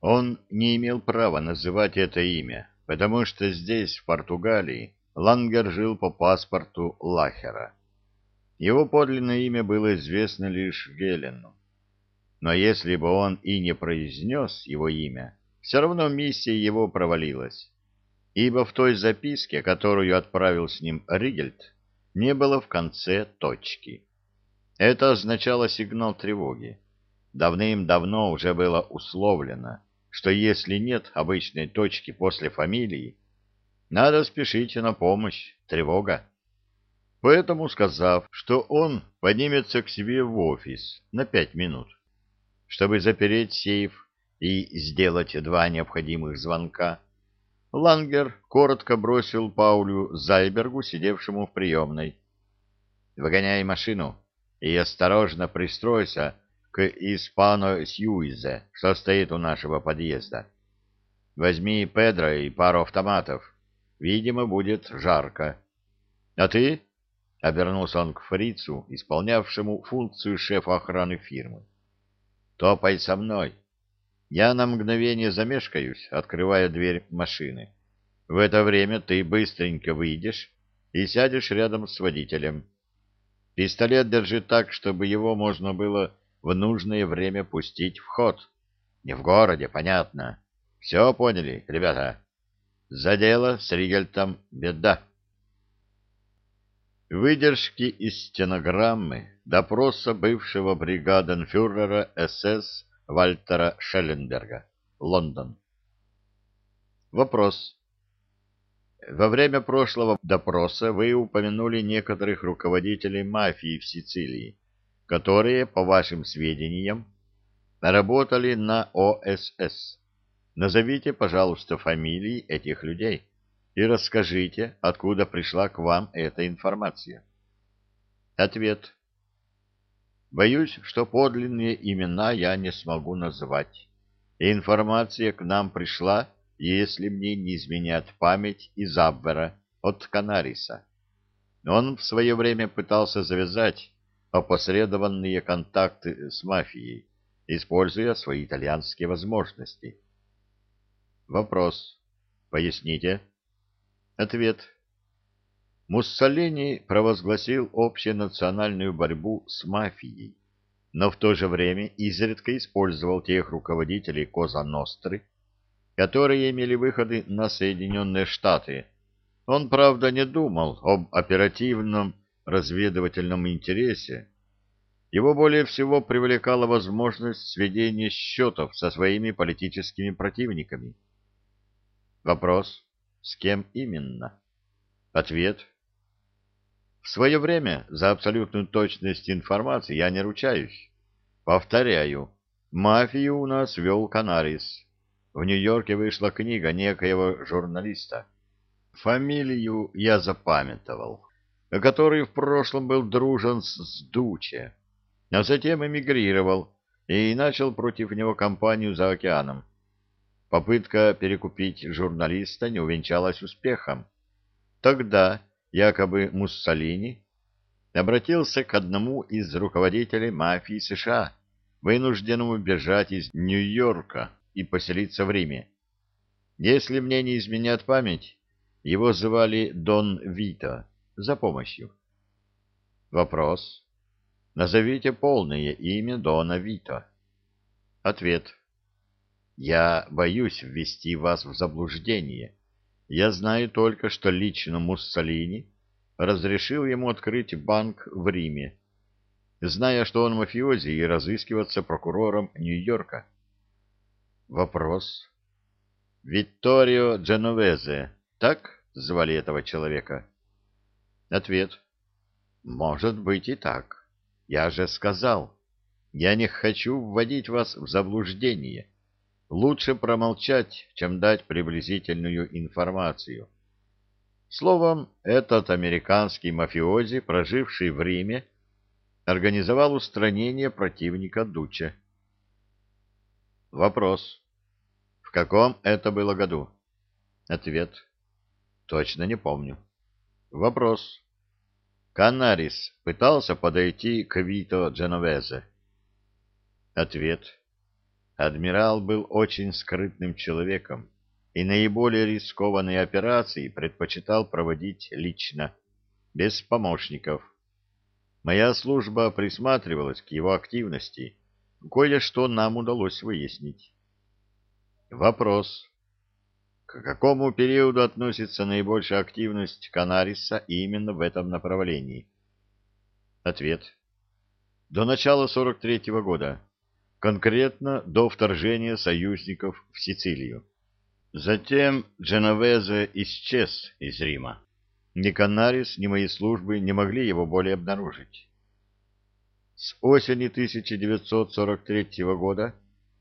Он не имел права называть это имя, потому что здесь, в Португалии, Лангер жил по паспорту Лахера. Его подлинное имя было известно лишь Гелену. Но если бы он и не произнес его имя, все равно миссия его провалилась, ибо в той записке, которую отправил с ним Ригельд, не было в конце точки. Это означало сигнал тревоги. Давным-давно уже было условлено, что если нет обычной точки после фамилии, надо спешить на помощь, тревога. Поэтому, сказав, что он поднимется к себе в офис на пять минут, чтобы запереть сейф и сделать два необходимых звонка, Лангер коротко бросил Паулю Зайбергу, сидевшему в приемной. «Выгоняй машину и осторожно пристройся к Испано Сьюизе, что стоит у нашего подъезда. Возьми Педро и пару автоматов. Видимо, будет жарко. А ты?» — обернулся он к фрицу, исполнявшему функцию шефа охраны фирмы. «Топай со мной. Я на мгновение замешкаюсь, открывая дверь машины. В это время ты быстренько выйдешь и сядешь рядом с водителем. Пистолет держи так, чтобы его можно было в нужное время пустить в ход. Не в городе, понятно. Все поняли, ребята? За дело с Ригельтом беда. Выдержки из стенограммы допроса бывшего бригаденфюрера СС Вальтера Шелленберга, Лондон. Вопрос. Во время прошлого допроса вы упомянули некоторых руководителей мафии в Сицилии, которые, по вашим сведениям, работали на ОСС. Назовите, пожалуйста, фамилии этих людей и расскажите, откуда пришла к вам эта информация. Ответ. Боюсь, что подлинные имена я не смогу назвать. Информация к нам пришла если мне не изменяет память, из Абвера от Канариса. Он в свое время пытался завязать опосредованные контакты с мафией, используя свои итальянские возможности. Вопрос. Поясните. Ответ. Муссолини провозгласил общенациональную борьбу с мафией, но в то же время изредка использовал тех руководителей Коза Ностры, которые имели выходы на Соединенные Штаты. Он, правда, не думал об оперативном разведывательном интересе. Его более всего привлекала возможность сведения счетов со своими политическими противниками. Вопрос, с кем именно? Ответ. В свое время за абсолютную точность информации я не ручаюсь. Повторяю, мафию у нас вел Канарис в Нью-Йорке вышла книга некоего журналиста. Фамилию я запамятовал, который в прошлом был дружен с Дуче, а затем эмигрировал и начал против него кампанию за океаном. Попытка перекупить журналиста не увенчалась успехом. Тогда якобы Муссолини обратился к одному из руководителей мафии США, вынужденному бежать из Нью-Йорка и поселиться в Риме. Если мне не изменят память, его звали Дон Вито за помощью. Вопрос. Назовите полное имя Дона Вито. Ответ. Я боюсь ввести вас в заблуждение. Я знаю только, что лично Муссолини разрешил ему открыть банк в Риме, зная, что он мафиози и разыскиваться прокурором Нью-Йорка. Вопрос. Витторио Дженовезе, так звали этого человека? Ответ. Может быть и так. Я же сказал, я не хочу вводить вас в заблуждение. Лучше промолчать, чем дать приблизительную информацию. Словом, этот американский мафиози, проживший в Риме, организовал устранение противника Дуче. Вопрос. В каком это было году? Ответ. Точно не помню. Вопрос. Канарис пытался подойти к Вито Дженовезе. Ответ. адмирал был очень скрытным человеком и наиболее рискованные операции предпочитал проводить лично, без помощников. Моя служба присматривалась к его активности, кое-что нам удалось выяснить. Вопрос. К какому периоду относится наибольшая активность Канариса именно в этом направлении? Ответ. До начала 43-го года, конкретно до вторжения союзников в Сицилию. Затем Дженовезе исчез из Рима. Ни Канарис, ни мои службы не могли его более обнаружить. С осени 1943 года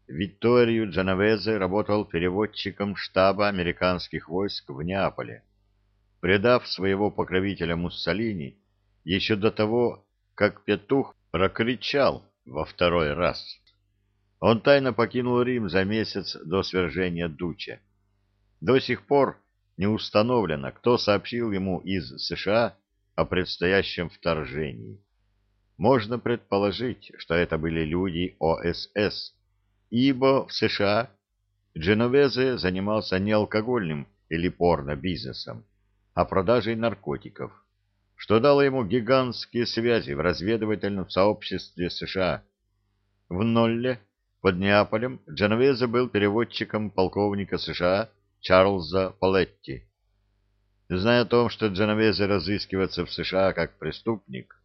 Витторию Дженовезе работал переводчиком штаба американских войск в Неаполе. Предав своего покровителя Муссолини еще до того, как петух прокричал во второй раз. Он тайно покинул Рим за месяц до свержения Дуча. До сих пор не установлено, кто сообщил ему из США о предстоящем вторжении. Можно предположить, что это были люди ОСС, ибо в США Дженовезе занимался не алкогольным или порно-бизнесом, а продажей наркотиков, что дало ему гигантские связи в разведывательном сообществе США. В Нолле под Неаполем Дженовезе был переводчиком полковника США Чарльза Палетти. Зная о том, что Дженовезе разыскивается в США как преступник,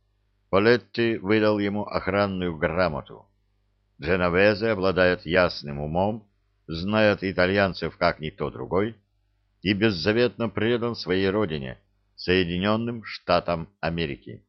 Палетти выдал ему охранную грамоту. Дженовезе обладает ясным умом, знает итальянцев как никто другой и беззаветно предан своей родине, Соединенным Штатам Америки.